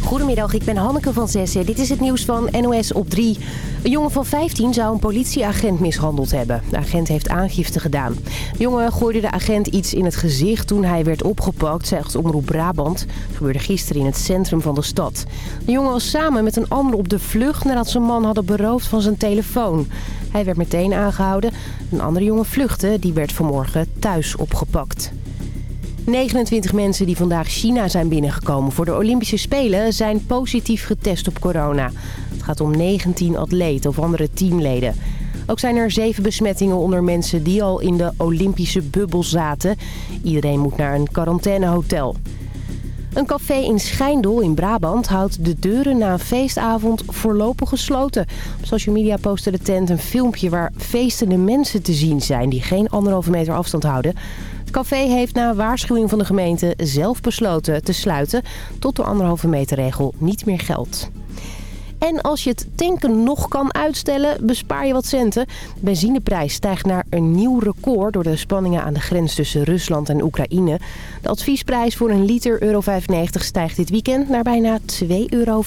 Goedemiddag, ik ben Hanneke van Zessen. Dit is het nieuws van NOS op 3. Een jongen van 15 zou een politieagent mishandeld hebben. De agent heeft aangifte gedaan. De jongen gooide de agent iets in het gezicht toen hij werd opgepakt, zegt Omroep Brabant. Gebeurde gisteren in het centrum van de stad. De jongen was samen met een ander op de vlucht nadat ze een man hadden beroofd van zijn telefoon. Hij werd meteen aangehouden. Een andere jongen vluchtte, die werd vanmorgen thuis opgepakt. 29 mensen die vandaag China zijn binnengekomen voor de Olympische Spelen zijn positief getest op corona. Het gaat om 19 atleten of andere teamleden. Ook zijn er zeven besmettingen onder mensen die al in de Olympische bubbel zaten. Iedereen moet naar een quarantainehotel. Een café in Schijndel in Brabant houdt de deuren na een feestavond voorlopig gesloten. Op social media postte de tent een filmpje waar feestende mensen te zien zijn... die geen anderhalve meter afstand houden. Café heeft na waarschuwing van de gemeente zelf besloten te sluiten... tot de anderhalve meter regel niet meer geldt. En als je het tanken nog kan uitstellen, bespaar je wat centen. De benzineprijs stijgt naar een nieuw record door de spanningen aan de grens tussen Rusland en Oekraïne. De adviesprijs voor een liter euro 95 stijgt dit weekend naar bijna 2,15 euro.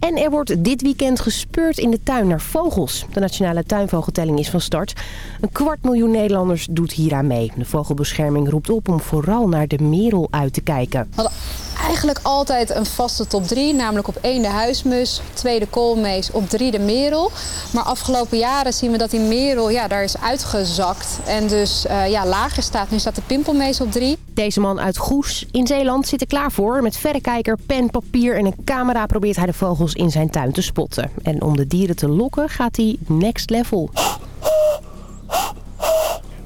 En er wordt dit weekend gespeurd in de tuin naar vogels. De nationale tuinvogeltelling is van start. Een kwart miljoen Nederlanders doet hieraan mee. De vogelbescherming roept op om vooral naar de merel uit te kijken eigenlijk altijd een vaste top 3. Namelijk op 1 de huismus, 2 de koolmees, op 3 de merel. Maar afgelopen jaren zien we dat die merel ja, daar is uitgezakt. En dus uh, ja, lager staat. Nu staat de pimpelmees op 3. Deze man uit Goes in Zeeland zit er klaar voor. Met verrekijker, pen, papier en een camera probeert hij de vogels in zijn tuin te spotten. En om de dieren te lokken gaat hij next level.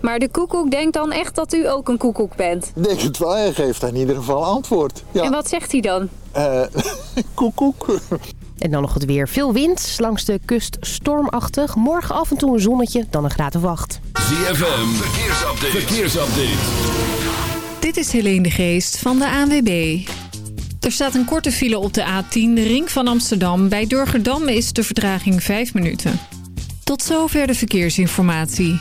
Maar de koekoek denkt dan echt dat u ook een koekoek bent? Ik denk het wel. Hij geeft in ieder geval antwoord. Ja. En wat zegt hij dan? Uh, koekoek. En dan nog het weer. Veel wind, langs de kust stormachtig. Morgen af en toe een zonnetje, dan een graad of acht. ZFM, verkeersupdate. verkeersupdate. Dit is Helene de Geest van de ANWB. Er staat een korte file op de A10, de ring van Amsterdam. Bij Durgerdam is de verdraging 5 minuten. Tot zover de verkeersinformatie.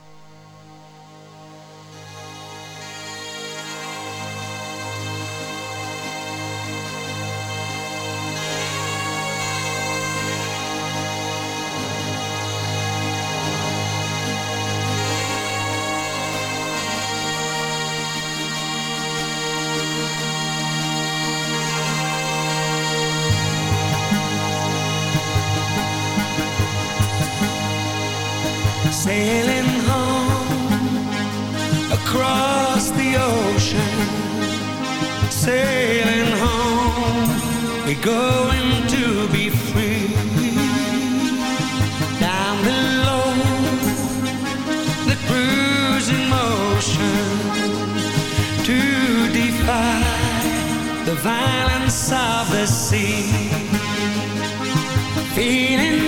Feeling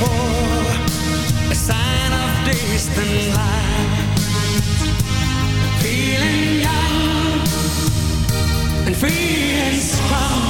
for a sign of distant light. Feeling young and free and strong.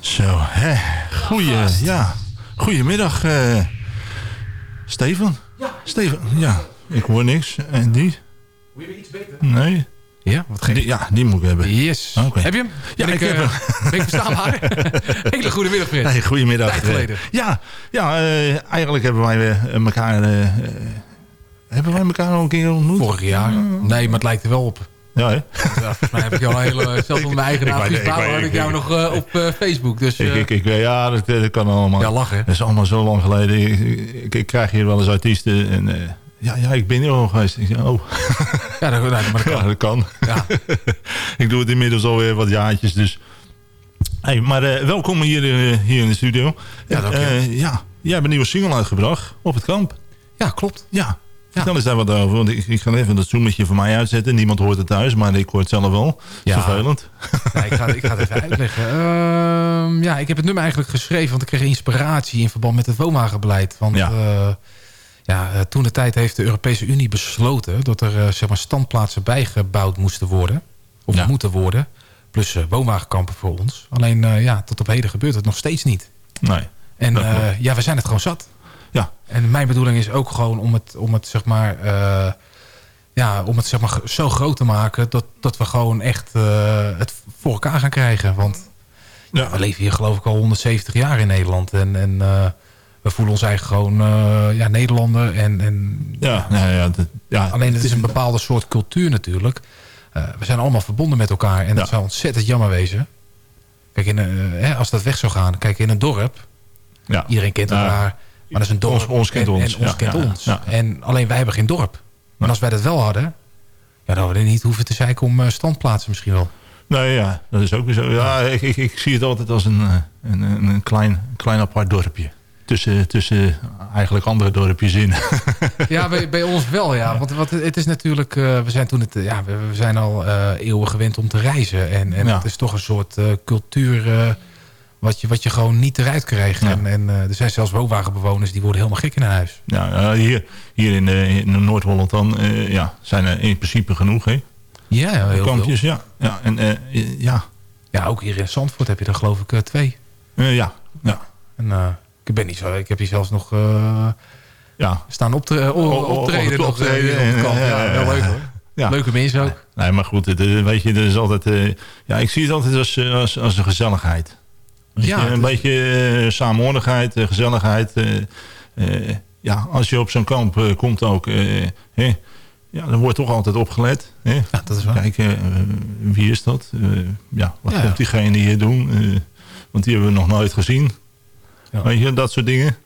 Zo, hè. Goeie, ja. Goedemiddag, eh Steven. Ja. Steven, ja. Ik hoor niks. En die? Hoor je iets beter? Nee. Ja, wat. Die, ja, die moet ik hebben. Yes. Oké. Heb je hem? Ja, Ben ik heb eh, hem. Ben ik verstaanbaar? Hele goede middag, Fred. Nee, goedemiddag. Tijd geleden. Eh, ja, ja eh, eigenlijk hebben wij elkaar... hebben wij elkaar al een keer ontmoet? Vorig jaar. Nee, maar het lijkt er wel op. Ja, hè? Ja, volgens mij heb ik jou al hele... Zelfs onder mijn eigen naam ik had ik ik- jou ik- nog eh, op eh, Facebook. Dus Ik, eh, ik, ik, weet- ja, dat, dat kan allemaal. ja, lachen. Dat is allemaal zo lang geleden. Ik, krijg hier wel eens artiesten en... eh, ja, ja, ik ben hier al geweest. Ik zeg, oh, Ja, dat, maar dat ja, kan. dat kan. Ja. ik doe het inmiddels alweer wat jaartjes, dus... Hey, maar eh, welkom hier, eh, hier in de studio. Ja, dank je. Eh, ja, jij hebt een nieuwe single uitgebracht op het kamp. ja, klopt. Ja, vertel eens daar wat over. Want ik, ik ga even dat zoometje voor mij uitzetten. Niemand hoort het thuis, maar ik hoor het zelf wel. Ja. Vervelend. Ja, ik, ga, ik ga het even uitleggen. Ehm, ja, ik heb het nummer eigenlijk geschreven, want ik kreeg inspiratie in verband met het woonwagenbeleid. Want Ja. ja. ja, eh, toen de tijd heeft de Europese Unie besloten dat er eh, zeg maar standplaatsen bijgebouwd moesten worden. Of Ja. moeten worden. Plus eh, woonwagenkampen voor ons. Alleen eh, ja, tot op heden gebeurt het nog steeds niet. Nee. En eh, ja, we zijn het gewoon zat. En mijn bedoeling is ook gewoon om het, om het zeg maar... eh, ja, om het zeg maar zo groot te maken... dat, dat we gewoon echt eh, het voor elkaar gaan krijgen. Want Ja. we leven hier geloof ik al 170 jaar in Nederland. En, en eh, we voelen ons eigenlijk gewoon ja, Nederlander. En, en, Ja, nou ja, dat- ja, alleen het is een bepaalde soort cultuur natuurlijk. We zijn allemaal verbonden met elkaar. En dat zou ontzettend jammer wezen. Kijk, in, een, hè, als dat weg zou gaan. Kijk, in een dorp... ja. Iedereen kent elkaar. Maar dat is een dorp. Ons- ons kent en, ons. En ons Ja, kent ons. En alleen wij hebben geen dorp. En als wij dat wel hadden... Ja, dan hadden we niet hoeven te zeiken om eh, standplaatsen misschien wel. Nee, ja, dat is ook weer zo. Ja, ik, ik, ik zie het altijd als een, eh, een, een, een klein, klein apart dorpje. Tussen, tussen eigenlijk andere dorpjes in. Ja, bij, bij ons wel, ja. Want wat, het is natuurlijk... eh, we zijn toen het... Ja, we, we zijn al eeuwen gewend om te reizen. En, en Ja. het is toch een soort cultuur... wat, je, wat je gewoon niet eruit krijgt. Ja. En, en eh, er zijn zelfs woonwagenbewoners... die worden helemaal gek in hun huis. Ja, eh, hier, hier in, eh, in Noord-Holland dan ja, zijn er in principe genoeg. Hè? Ja, ja, heel veel. Kampjes, ja. ja, en, ja, Ja, ook hier in Zandvoort heb je er geloof ik twee. ja, ja, En ik ben niet zo... Ik heb hier zelfs nog... ja. staan optre optreden. optreden, op de Ja, wel leuk hoor. ja. Leuke mensen ook. Nee, maar goed, het, weet je, er is altijd... eh, ja, ik zie het altijd als, als, als een gezelligheid. Ja, een beetje eh, samenhorigheid, eh, gezelligheid. eh, ja, als je op zo'n kamp komt ook... hè, ja, dan wordt toch altijd opgelet. Hè? Ja, dat is waar. Kijk, eh, wie is dat? Ja, wat Ja, komt diegene hier doen? Want die hebben we nog nooit gezien. Ja. Weet je, dat soort dingen.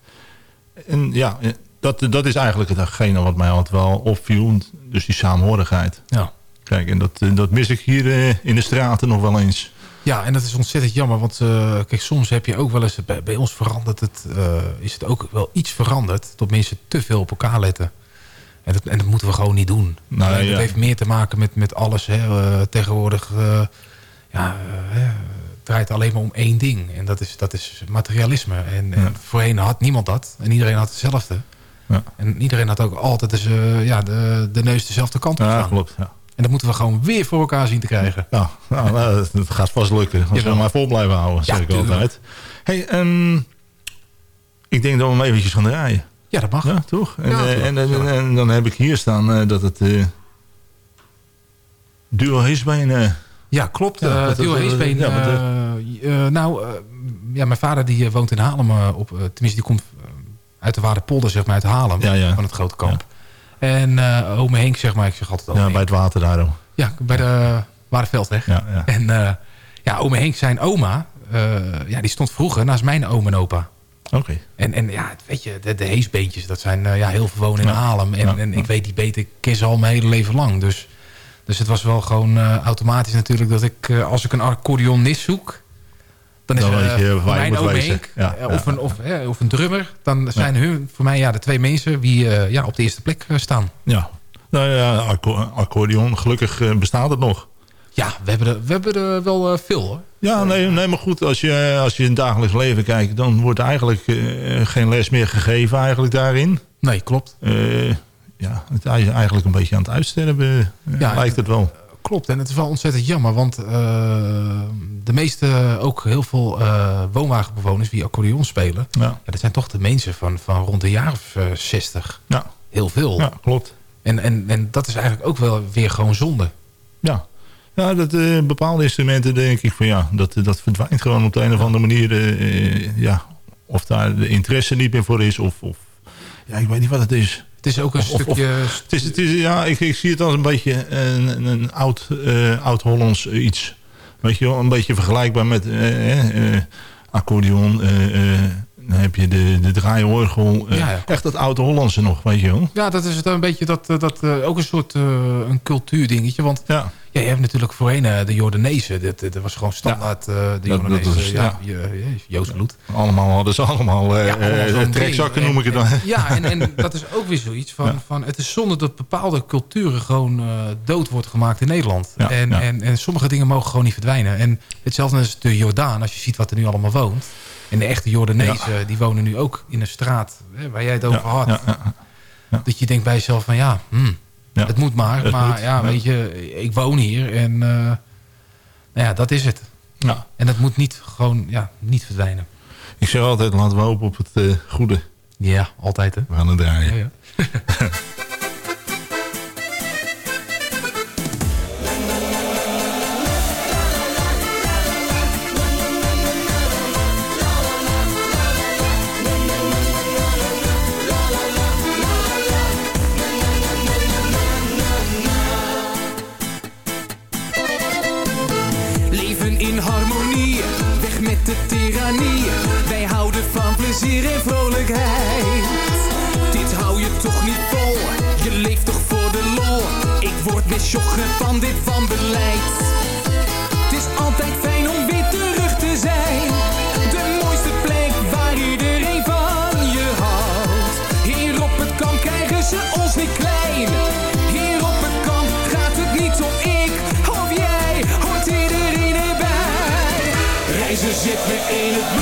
En ja, dat, dat is eigenlijk hetgene wat mij altijd wel opviel. Dus die saamhorigheid. Ja. Kijk, en dat, dat mis ik hier in de straten nog wel eens. Ja, en dat is ontzettend jammer. Want eh, kijk, soms heb je ook wel eens... Bij, bij ons verandert het... eh, is het ook wel iets veranderd. Dat mensen te veel op elkaar letten. En dat, en dat moeten we gewoon niet doen. Nou, ja. Dat heeft meer te maken met, met alles. Hè. Eh, tegenwoordig... ja, het draait alleen maar om één ding. En dat is, dat is materialisme. En, en voorheen had niemand dat. En iedereen had hetzelfde. Ja. En iedereen had ook altijd dus, ja, de, de neus dezelfde kant op Ja, klopt. Ja. En dat moeten we gewoon weer voor elkaar zien te krijgen. Nou, nou, nou, dat- gaat vast lukken. Als we maar vol blijven houden, zeg Ja, ik altijd. Hey, ehm, ik denk dat we hem eventjes gaan draaien. Ja, dat mag. Ja, toch? En, Ja, eh, toch. en, en, en dan heb ik hier staan eh, dat het eh duo Heesbeen... eh Ja, klopt. Ja, Duo nou, ja, mijn vader die woont in Haarlem. op, tenminste, die komt uit de Waardepolder, zeg maar, uit Haarlem. Van het grote kamp. En eh ome Henk, zeg maar, ik zeg altijd ja, bij het water daarom. Ja, bij de Waardveldweg. Ja, ja. En eh, ja, ome Henk, zijn oma, eh, ja, die stond vroeger naast mijn oom en opa. Oké. En, en ja, weet je, de, de heesbeentjes, dat zijn eh, ja, heel veel wonen in Ja. Haarlem. En, en ik weet die beter ken ze al mijn hele leven lang. Dus, dus het was wel gewoon eh, automatisch natuurlijk dat ik, eh, als ik een accordeonist zoek... Dan is Dan eh, waar je moet wezen. Ja, eh, ja. of, een, of, eh, of een drummer. Dan zijn hun voor mij ja, de twee mensen die eh, ja, op de eerste plek staan. Ja. Nou ja, acco- accordeon, gelukkig bestaat het nog. Ja, we hebben er, we hebben er wel veel hoor. Ja, nee, nee maar goed, als je, als je in het dagelijks leven kijkt... dan wordt eigenlijk geen les meer gegeven eigenlijk daarin. Nee, klopt. Ja, het is eigenlijk een beetje aan het uitsterven, Ja, lijkt het wel. Klopt, en het is wel ontzettend jammer, want eh, de meeste, ook heel veel eh, woonwagenbewoners die accordeon spelen, Ja, ja, dat zijn toch de mensen van, van rond de jaar of eh, 60. ja, Heel veel. ja klopt. En, en, en dat is eigenlijk ook wel weer gewoon zonde. Ja, ja dat, eh, bepaalde instrumenten denk ik van ja, dat, dat verdwijnt gewoon op de een of andere manier. ja, of daar de interesse niet meer voor is of, of ja, ik weet niet wat het is. Het is ook een Of- of- stukje... Het is, het is, ja, ik, ik zie het als een beetje een, een, oud, eh, oud-Hollands iets. Weet je wel, een beetje vergelijkbaar met eh, eh, eh, accordeon. Dan heb je de, de draaiorgel. eh, Ja. Echt dat oude Hollandse nog, weet je wel. Ja, dat is het een beetje dat, eh, dat eh, ook een soort eh, een cultuurdingetje. Want Ja, ja, je hebt natuurlijk voorheen de Jordanezen. Dat, dat was gewoon standaard de dat Jordanezen. ja, ja. Joods bloed. allemaal hadden ze allemaal, trekzakken noem ik het dan. En- Ja, en, en dat is ook weer zoiets van, van... Het is zonde dat bepaalde culturen gewoon dood wordt gemaakt in Nederland. En. En, en sommige dingen mogen gewoon niet verdwijnen. En hetzelfde is de Jordaan, als je ziet wat er nu allemaal woont. En de echte Jordanezen, die wonen nu ook in een straat hè, waar jij het over had. Dat je denkt bij jezelf van ja, hmm, Ja. het moet maar. Het maar moet, ja, ja. weet je, ik woon hier en eh, nou ja, dat is het. Ja. En dat moet niet gewoon ja, niet verdwijnen. Ik zeg altijd, laten we hopen op het eh, goede. Ja, altijd hè. We gaan het draaien. Ja, vrolijkheid. Dit hou je toch niet vol, je leeft toch voor de lol. Ik word weer joggen van dit wanbeleid. Het is altijd fijn om weer terug te zijn. De mooiste plek waar iedereen van je houdt. Hier op het kamp krijgen ze ons niet klein. Hier op het kamp gaat het niet om ik of jij. Hoort iedereen erbij. Reizen zit me in het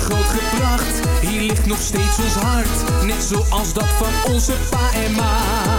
Groot gebracht, hier ligt nog steeds ons hart. Net zoals dat van onze pa en ma.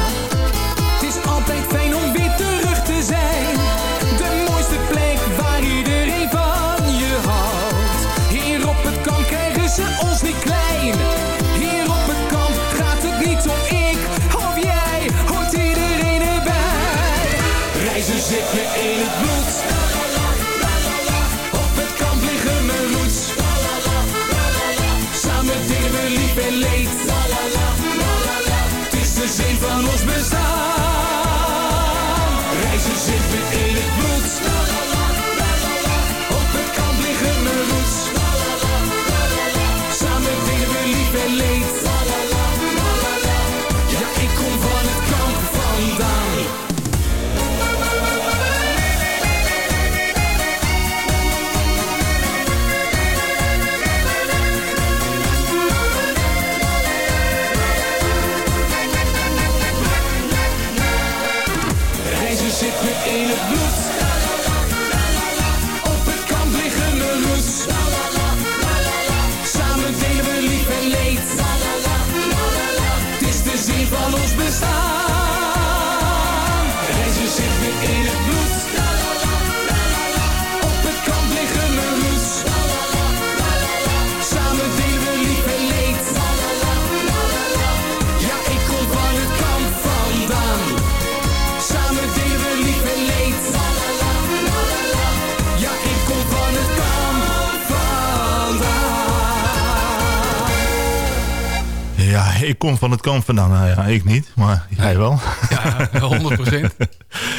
Kom van het kamp vandaan. Nou ja, ik niet, maar jij wel. Ja, 100%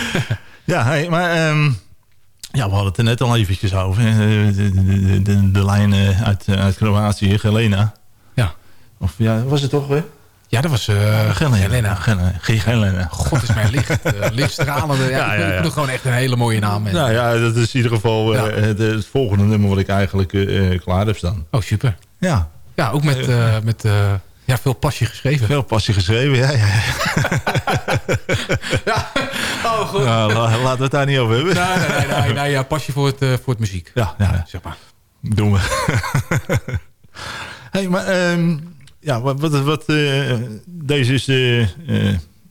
ja, hey, maar ehm, ja, we hadden het er net al eventjes over. hè. De, de, de, de, lijn eh, uit, eh, uit Kroatië, Gelena. Ja. Of ja, was het toch weer? Ja, dat was uh, Gelena. Gelena. Gelena. God is mijn licht. Uh, lichtstralende. Ja, Ja, ik, ja, ja. ik bedoel gewoon echt een hele mooie naam. En- Nou ja, dat is in ieder geval eh, het, het volgende nummer wat ik eigenlijk eh, eh, klaar heb staan. Oh, super. Ja, Ja, ook met, eh, met eh, ja, veel passie geschreven. veel passie geschreven. Ja, ja. Oh, goed. Nou, la- laten we het daar niet over hebben. Nee, nee, nee, nee, nee, ja, passie voor het, eh, voor het muziek. Ja, ja, Zeg maar. doen we. hey, maar ehm, ja, wat, wat, wat eh, deze is eh,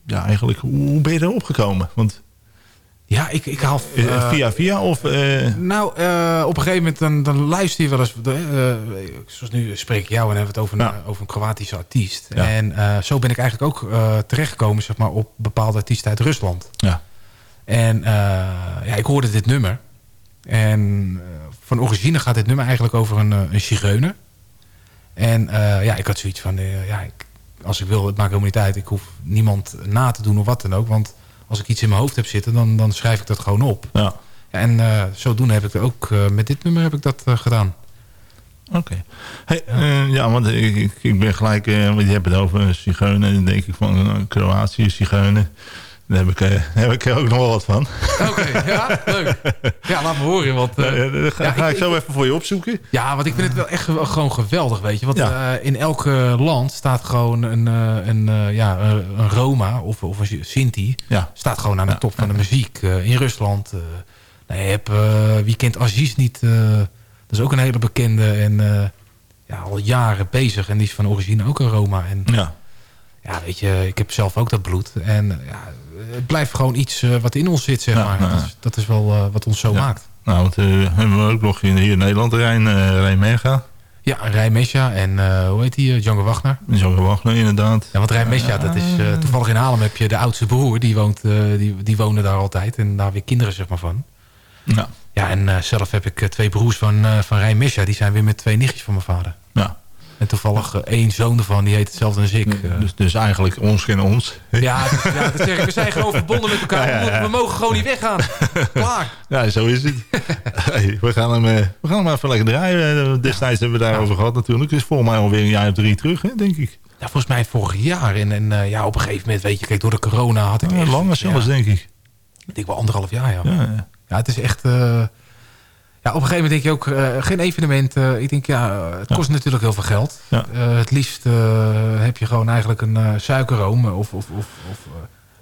ja, eigenlijk, hoe ben je erop gekomen? Want Ja, ik, ik haal... eh, eh, via via of... eh, Nou, op een gegeven moment dan, dan luister je wel eens... zoals nu spreek ik jou en hebben we het over, een, over een Kroatische artiest. Ja. En zo ben ik eigenlijk ook terechtgekomen zeg maar, op bepaalde artiesten uit Rusland. ja, En ja, ik hoorde dit nummer. En van origine gaat dit nummer eigenlijk over een, een zigeuner. En ja, ik had zoiets van... ja, ik, als ik wil, het maakt helemaal niet uit. Ik hoef niemand na te doen of wat dan ook. Want als ik iets in mijn hoofd heb zitten, dan, dan schrijf ik dat gewoon op. ja. En eh, zodoende heb ik er ook... eh, met dit nummer heb ik dat eh, gedaan. Oké. Hey, ja. ja, want ik, ik, ben gelijk, want je hebt het over Zigeunen. Dan denk ik van Kroatië, Zigeunen. Daar heb ik, eh, daar heb ik ook nog wel wat van. Oké, ja, leuk. Ja, laat me horen. Want, eh, Eh, dat ga, ja, ga ik, ik- zo even voor je opzoeken. Ja, want ik vind het wel echt ge- gewoon geweldig, weet je. Want Ja. eh, in elk land staat gewoon een, een, ja, een Roma of, of een Sinti... Ja. staat gewoon aan de top van de muziek. In Rusland, nou, je hebt, wie kent Aziz niet? dat is ook een hele bekende en ja, al jaren bezig. En die is van origine ook een Roma. En Ja. ja, weet je, ik heb zelf ook dat bloed. En ja, het blijft gewoon iets eh, wat in ons zit, zeg Ja, maar. ja. Dat, is, dat is wel eh, wat ons zo Ja. maakt. Nou, want, eh, hebben we ook nog in, hier in Nederland Rijn, Rijn Merga. Ja, Rij Mesja en hoe heet die? Django Wagner. Zo Wagner inderdaad. Ja, want Rijn Mesja, dat is toevallig in Haarlem heb je de oudste broer. Die, woont, die, die woonde daar altijd. En daar weer kinderen zeg maar van. Ja. Ja, en zelf heb ik twee broers van, van Rijn Mesja. Die zijn weer met twee nichtjes van mijn vader. Ja. En toevallig eh, één zoon ervan, die heet hetzelfde als ik. Dus, dus eigenlijk ons geen ons. ja, dus, ja, dat zeg ik. We zijn gewoon verbonden met elkaar. Ja, ja, ja. We mogen gewoon niet weggaan. Klaar. Ja, zo is het. hey, we, gaan hem, eh, we gaan hem even lekker draaien. Eh, Destijds hebben we daarover gehad natuurlijk. Het is volgens mij alweer een jaar of drie terug, hè, denk ik. Ja, volgens mij vorig jaar. En, en ja, op een gegeven moment, weet je, kijk, door de corona had ik Ja, langer zelfs, denk ik. Ik denk wel anderhalf jaar, ja. Ja, ja. Ja, het is echt... ja, op een gegeven moment denk je ook, eh, geen evenement. eh, ik denk, ja, het kost natuurlijk heel veel geld. Ja. Eh, het liefst heb je gewoon eigenlijk een suikerroom of, of, of, of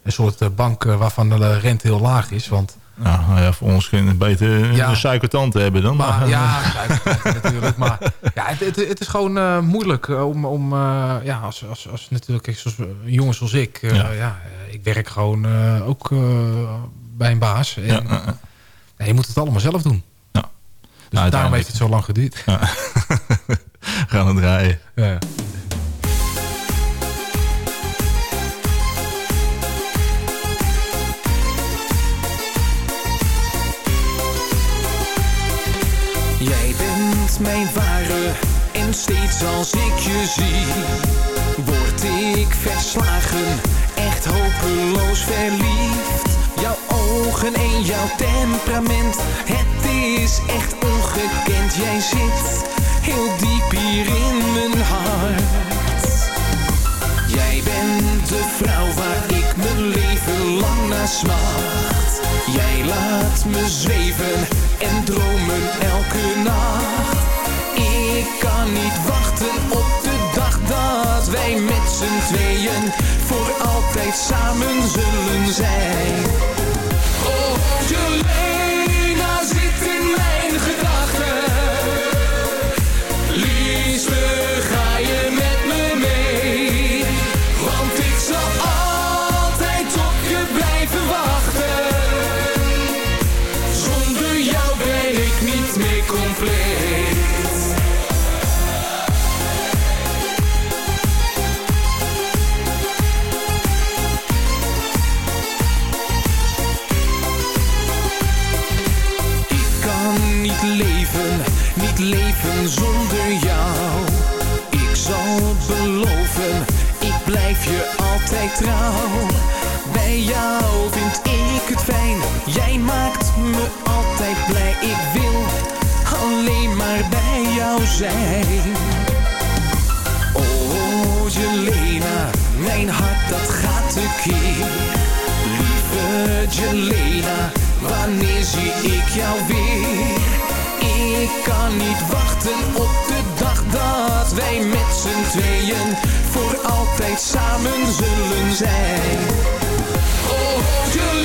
een soort bank waarvan de rente heel laag is. Want Nou, nou ja, voor ons kunnen we beter Ja. een suikertante hebben dan. maar, ja, suikertante natuurlijk. Maar ja, het, het, het is gewoon moeilijk om, om ja, als, als, als natuurlijk, kijk, zoals een jongen zoals ik, Ja. ja. ik werk gewoon ook bij een baas. En, Ja, ja, ja. ja, je moet het allemaal zelf doen. Dus Nou, daarom heeft het zo lang geduurd. Ja. gaan we draaien. Ja. Jij bent mijn ware en steeds als ik je zie Word ik verslagen, echt hopeloos verliefd Jouw ogen en jouw temperament, het is echt ongekend Jij zit heel diep hier in mijn hart Jij bent de vrouw waar ik mijn leven lang naar smacht. Jij laat me zweven en dromen elke nacht. Ik kan niet wachten op de dag dat wij met z'n tweeën voor altijd samen zullen zijn. Trouw. Bij jou vind ik het fijn. Jij maakt me altijd blij. Ik wil alleen maar bij jou zijn. Oh, Jelena, mijn hart dat gaat tekeer. Lieve Jelena, wanneer zie ik jou weer? Ik kan niet wachten op wij met z'n tweeën voor altijd samen zullen zijn. Oh,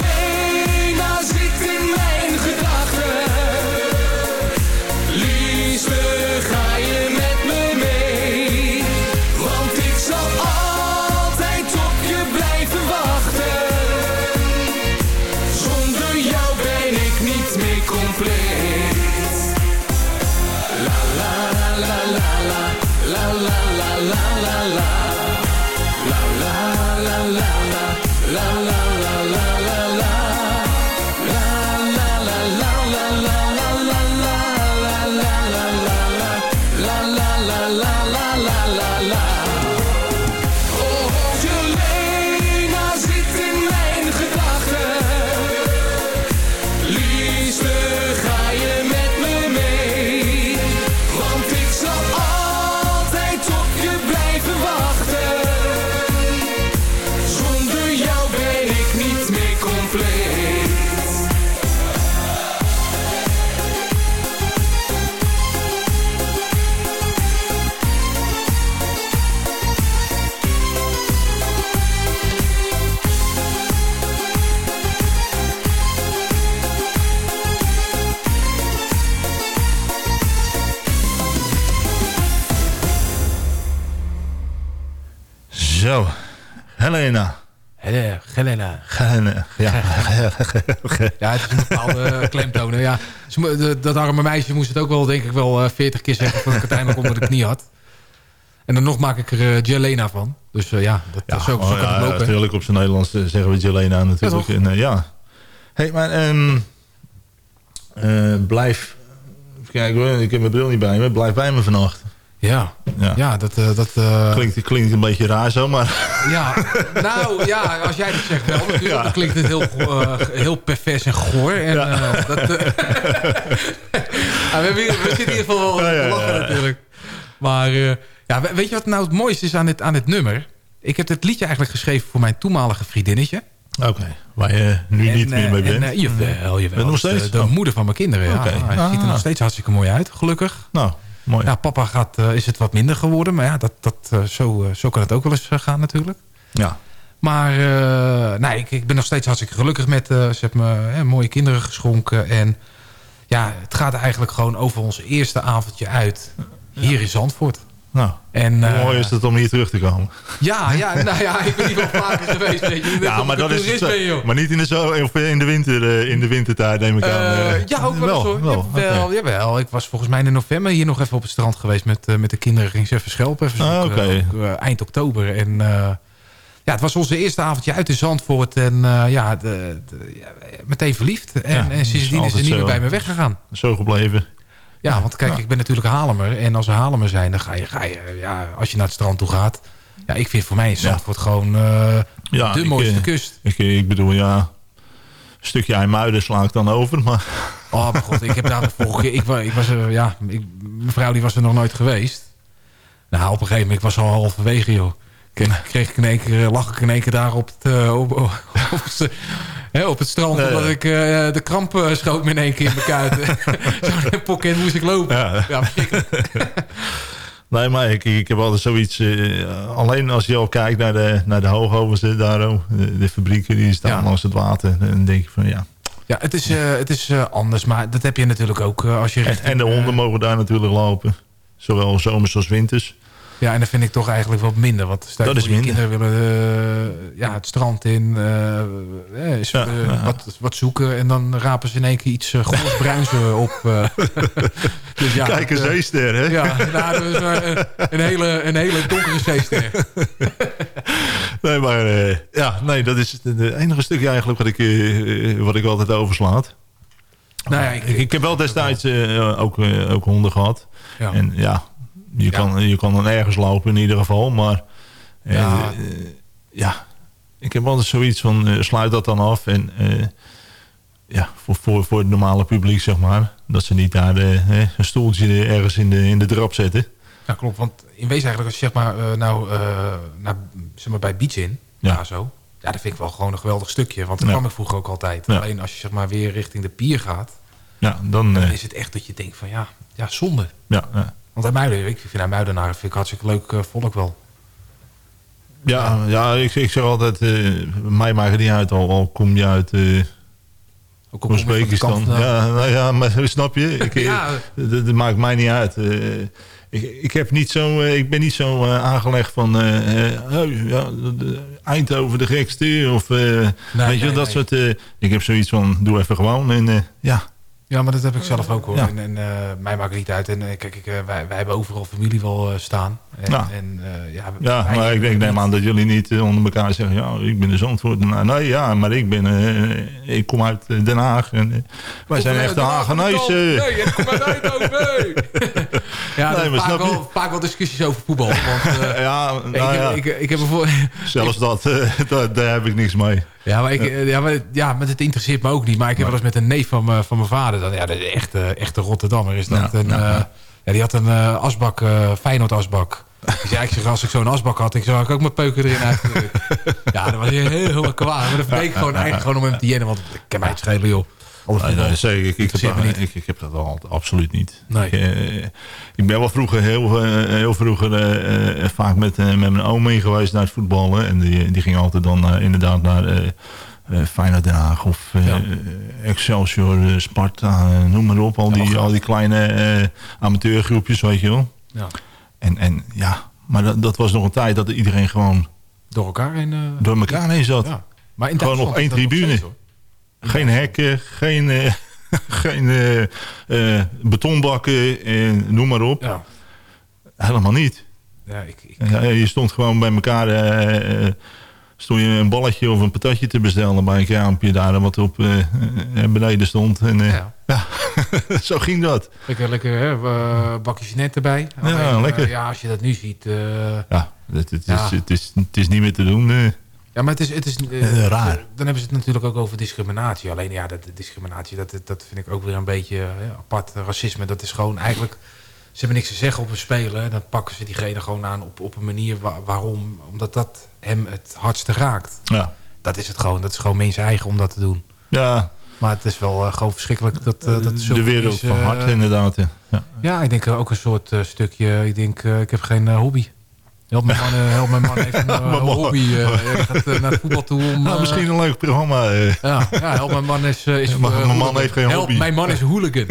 Helena. Helena. Helena, ja. Ja, het is een bepaalde klemtoon. hè. Ja, dat arme meisje moest het ook wel, denk ik, wel eh, 40 keer zeggen... voordat ik het uiteindelijk onder de knie had. En dan nog maak ik er eh, Jelena van. Dus eh, ja, dat, Ja, zo, zo oh, kan ja, het lopen. natuurlijk op zijn Nederlands eh, zeggen we Jelena natuurlijk. Ja, en, eh, ja. hey, maar ehm, eh, blijf... Hoor, ik heb mijn bril niet bij me. Blijf bij me vannacht. Ja, Ja. ja dat... eh, dat eh, Klinkt, klinkt een beetje raar zo, maar... Ja, nou ja, als jij het zegt wel natuurlijk, Ja. dan klinkt het heel, eh, heel pervers en goor. En, dat, Ja, we, hier- we zitten in ieder geval wel te lachen natuurlijk. Maar ja, we- weet je wat nou het mooiste is aan dit, aan dit nummer? Ik heb het liedje eigenlijk geschreven voor mijn toenmalige vriendinnetje. Oké, waar je nu En, niet meer mee en, bent. eh, jawel, jawel. Ben je nog steeds? De, de Oh. moeder van mijn kinderen, ja. Hij ziet er Ah. nog steeds hartstikke mooi uit, gelukkig. Nou, mooi. Ja, papa gaat, eh, is het wat minder geworden. Maar ja, dat, dat, eh, zo, eh, zo kan het ook wel eens gaan natuurlijk. Ja. Maar nee, ik, ik ben nog steeds hartstikke gelukkig met... ze heeft me eh, mooie kinderen geschonken. En ja, het gaat eigenlijk gewoon over ons eerste avondje uit. Hier in Zandvoort. Nou, En, hoe eh, mooi is het om hier terug te komen. Ja, ja, nou ja, ik ben hier wel vaker geweest. Weet je. Ja, maar dat is het, ben. Maar niet in de, zo, of in de, winter, eh, in de wintertijd, neem ik aan. Eh, eh. ja, ook wel, hoor. wel, jawel, jawel. Ik was volgens mij in november hier nog even op het strand geweest met, eh, met de kinderen. Ging ze even schelpen. Even Ah, eh, eind oktober. En eh, ja, het was onze eerste avondje uit in Zandvoort. En eh, ja, de, de- ja, meteen verliefd. En, Ja, en is sindsdien is ze altijd niet meer bij me weggegaan. Zo gebleven. Ja, want kijk, ik ben natuurlijk Halemer. En als er Halemer zijn, dan ga je, ga je ja, als je naar het strand toe gaat. Ja, ik vind voor mij is Zandvoort gewoon eh, Ja, de mooiste eh, kust. Ik, ik bedoel, ja... Een stukje IJmuiden sla ik dan over, maar... Oh, mijn god, ik heb daar de vorige keer... Ik, ik was er, ja, ik, mijn vrouw die was er nog nooit geweest. Nou, op een gegeven moment, ik was al halverwege, joh. Kreeg, ik in één keer, lag ik in één keer daar op het, eh, op, op, hè, op het strand. Nee. Omdat ik eh, de kramp eh, schoot me in één keer in mijn kuiten. Zo'n pocket moest ik lopen. Ja. Nee, maar ik, ik heb altijd zoiets... eh, alleen als je al kijkt naar de, naar de hoogovens, hè, daar, oh, de, de fabrieken die staan Ja. langs het water. Dan denk je van, ja... ja, het is, het is anders. Maar dat heb je natuurlijk ook als je... Richting, en de honden mogen daar natuurlijk lopen. Zowel zomers als winters. Ja, en dat vind ik toch eigenlijk wat minder. Want Dat is minder. kinderen willen eh, ja, het strand in, eh, eh, is, Ja. Wat, wat zoeken. En dan rapen ze in één keer iets uh, bruins op. dus ja, Kijk, een zeester, hè? Ja, nou, een, hele, een hele donkere zeester. Nee, maar ja, nee, dat is het enige stukje eigenlijk wat ik, wat ik altijd overslaat. Nou ja, ik, Ik, ik heb wel destijds ook, ook honden gehad. Ja. En ja, je, Kan, je kan dan ergens lopen in ieder geval. Maar eh, Ja. eh, ja, ik heb altijd zoiets van, eh, sluit dat dan af. En ja, voor, voor, voor het normale publiek, zeg maar. Dat ze niet daar hè, een stoeltje ergens in de, in de drap zetten. Ja, klopt. Want in wezen eigenlijk, als je zeg maar, nou, naar, zeg maar bij Beach in, Ja. zo. Ja, dat vind ik wel gewoon een geweldig stukje. Want dat Ja. kwam ik vroeger ook altijd. Ja. Alleen als je zeg maar weer richting de pier gaat, Ja, dan... dan is het echt dat je denkt van ja, ja zonde. ja, ja. Want Muiden, ik vind Muidenaren vind ik hartstikke leuk eh, volk wel. Ja, ja ik, ik zeg altijd, eh, mij maakt het niet uit, al, al kom je uit eh Ook Oezbekistan. Ja, nou ja, maar snap je? Ik, Ja. dat, dat maakt mij niet uit. Ik, ik, heb niet zo, ik ben niet zo aangelegd van eh, oh, ja, Eindhoven de gekste. Of weet je, dat nee. soort... ik heb zoiets van, doe even gewoon. En ja, Ja, maar dat heb ik zelf ook hoor. Ja. En, en eh, mij maakt het niet uit. En eh, kijk, ik, eh, wij, wij hebben overal familie wel staan. En, Ja. en, eh, ja, maar ik denk, neem aan dat jullie niet onder elkaar zeggen... ja, ik ben de Zandvoort. Nou, nee, ja, maar ik ben... ik kom uit Den Haag. En, wij zijn echt de Hagenees. Nee, ik kom uit Eindhoven. ja, Nee, maar vaak, snap je? wel, vaak wel discussies over voetbal. Want, eh, ja, ik, nou ja, ik, ik, ik heb bijvoorbeeld... zelfs dat, eh, daar, daar heb ik niks mee. Ja, maar, ik, eh, ja, maar, ja, maar het interesseert me ook niet. Maar ik heb wel eens met een neef van, me- van mijn vader... Dan, ja, de echte, echte Rotterdammer is dat. Ja, en, eh, die had een eh, asbak, eh Feyenoord asbak. Dus ja, ik zeg, als ik zo'n asbak had... Ik zou ik ook mijn peuken erin uitgedrukt. ja, dat was heel, heel kwaad. Maar dat bleek gewoon eigenlijk gewoon om hem te jennen. Want ik ken mij het schelen, joh. Nee, nee, zeker. Ik, ik, heb, niet. ik, ik heb dat al absoluut niet. Nee. Ik, eh, ik ben wel vroeger heel, eh, heel vroeger eh, vaak met, met mijn oom mee geweest naar het voetballen. En die, die ging altijd dan inderdaad naar eh, Feyenoord Den Haag of Ja. Excelsior, Sparta, noem maar op. Al die, al die kleine amateurgroepjes, weet je wel. Ja. En, en ja, maar dat, dat was nog een tijd dat iedereen gewoon Door elkaar heen. door elkaar heen zat. ja. Maar in Gewoon nog één tribune. steeds. Geen hekken, geen, eh, geen eh, eh, betonbakken, en noem maar op. Ja. Helemaal niet. Ja, ik, ik, Ja, je stond gewoon bij elkaar... stond je een balletje of een patatje te bestellen bij een kraampje daar... wat op eh, beneden stond. En, Ja. ja. zo ging dat. lekker, lekker hè, bakjes net erbij. Alleen, eh, lekker. ja, als je dat nu ziet... Ja, het, het, Ja. Is, het, is, het is niet meer te doen. Ja, maar het is, het is eh, Eh, raar. Dan hebben ze het natuurlijk ook over discriminatie. Alleen ja, dat, discriminatie, dat, dat vind ik ook weer een beetje eh, apart. Racisme, dat is gewoon eigenlijk... Ze hebben niks te zeggen op een speler. Dan pakken ze diegene gewoon aan op, op een manier wa- waarom. Omdat dat hem het hardste raakt. ja. Dat is het gewoon. Dat is gewoon mensen eigen om dat te doen. ja, Maar het is wel gewoon verschrikkelijk dat, eh, dat de wereld mensen, van hart inderdaad. Ja. Ja. Ja, ik denk ook een soort stukje. Ik denk, ik heb geen hobby. Help mijn man, eh, help mijn man heeft een eh, Mijn hobby. eh, ja, die gaat eh, naar het voetbal toe om... Nou, eh, misschien een leuk programma. eh. Ja, ja help mijn man is... eh, is eh, mijn man hooligan. heeft geen help, hobby. mijn man is hooligan.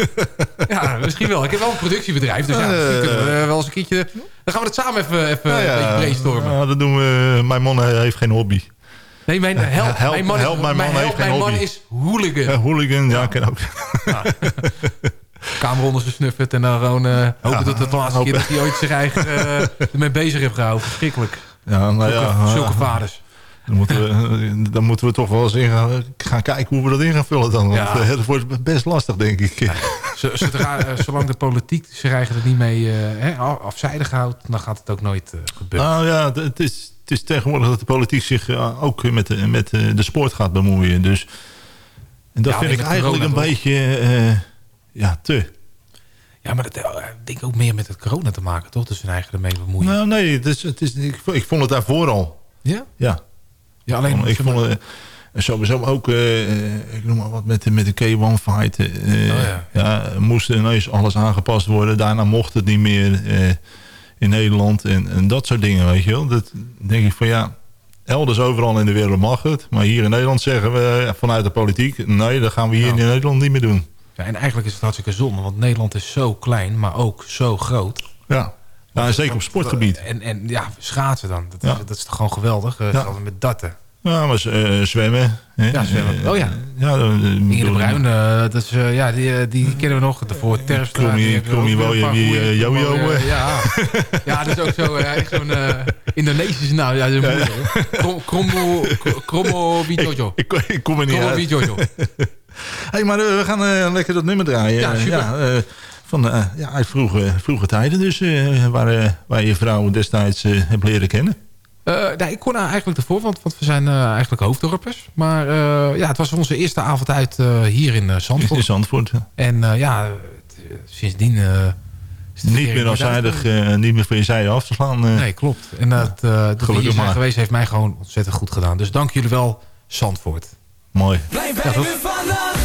ja, misschien wel. Ik heb wel een productiebedrijf. Dus ja, misschien kunnen we eh, wel eens een keertje... Dan gaan we het samen even, even Nou ja, brainstormen. ja, dat doen we. Mijn man heeft geen hobby. Nee, mijn, help, help- mijn man, is, help, mijn man help, heeft geen mijn man hobby. is hooligan. Hooligan, ja, kan ook. Kamer onder zijn snuffert en dan gewoon eh, hopen Ja, dat het de laatste hopen. keer dat hij ooit zich eigen eh, ermee bezig heeft gehouden. Verschrikkelijk. Ja, nou Zulke, ja, zulke vaders. Dan moeten, we, dan moeten we toch wel eens in gaan, gaan kijken hoe we dat in gaan vullen dan. Ja. eh, dat wordt best lastig, denk ik. Zodra, eh, zolang de politiek zich eigenlijk niet mee eh, hè, afzijdig houdt, dan gaat het ook nooit eh, gebeuren. Nou ja, het- het is, het is tegenwoordig dat de politiek zich eh, ook met, de, met de, sport gaat bemoeien. Dus, en dat Ja, vind ik eigenlijk corona, een toch? beetje eh, ja, te. Ja, maar dat eh, ik denk ook meer met het corona te maken, toch? Dus hun eigen ermee bemoeien. Nou nee, het is, het is, ik, ik vond het daarvoor al. ja? Ja, Ja, alleen... ik vond het eh, sowieso ook, eh, eh, ik noem maar wat, met, de- met de K1 fight. eh, Oh ja. ja, moest ineens alles aangepast worden. Daarna mocht het niet meer eh, in Nederland. En, en dat soort dingen, weet je wel. Dat denk ik van ja, elders overal in de wereld mag het. Maar hier in Nederland zeggen we eh, vanuit de politiek... nee, dat gaan we hier Ja. in Nederland niet meer doen. Ja, en eigenlijk is het hartstikke zonde, want Nederland is zo klein, maar ook zo groot. Ja, en zeker op sportgebied. En, en ja, schaatsen dan. Dat, Ja. is, dat is toch gewoon geweldig? Uh, Ja. Met darten. Ja, maar eh, zwemmen. hè. Ja, zwemmen. Eh, Oh ja. ja Inge de Bruin, dat is, ja, die, die kennen we nog. Daarvoor Terpstra. Krommie- die hebben we Krommie ook weer een paar Woje, wie, goeie- eh, Jojo. Ja, ja, dat is ook zo. echt zo'n Indonesische naam. Ja, dat is moeilijk. hoor. Krom- Krommo Krommo Wijojo. Ik, ik, ik kom er niet uit. Hey, maar eh, we gaan eh, lekker dat nummer draaien. Ja, super. eh, van, ja, uit vroege, vroege tijden dus. waar, waar je vrouw destijds hebt leren kennen. Uh, nou, ik kon eigenlijk ervoor, want, want we zijn uh, eigenlijk hoofddorpers. Maar uh, ja, het was onze eerste avond uit hier in Zandvoort. In Zandvoort, ja. En ja, sindsdien... niet meer afzijdig, niet meer van je zijde af te slaan. nee, klopt. En dat, ja, dat hier zijn geweest heeft mij gewoon ontzettend goed gedaan. Dus dank jullie wel, Zandvoort. Mooi. Blijf bij me.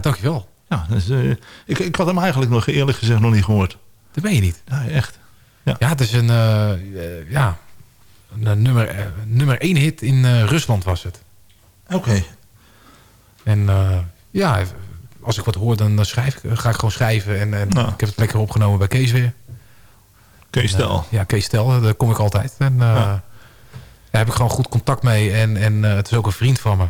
Ja. Ja, dankjewel. ja dus, eh, ik, ik had hem eigenlijk nog eerlijk gezegd nog niet gehoord. Dat ben je niet. Nee, echt. Ja, het is een, eh, eh, ja, een nummer, nummer één hit in Rusland was het. Oké. En ja, als ik wat hoor, dan dan schrijf ik, ga ik gewoon schrijven. En, en Nou. ik heb het lekker opgenomen bij Kees weer. Kees Stel. Ja, Kees Stel, daar kom ik altijd. En Ja. daar heb ik gewoon goed contact mee. En, en het is ook een vriend van me.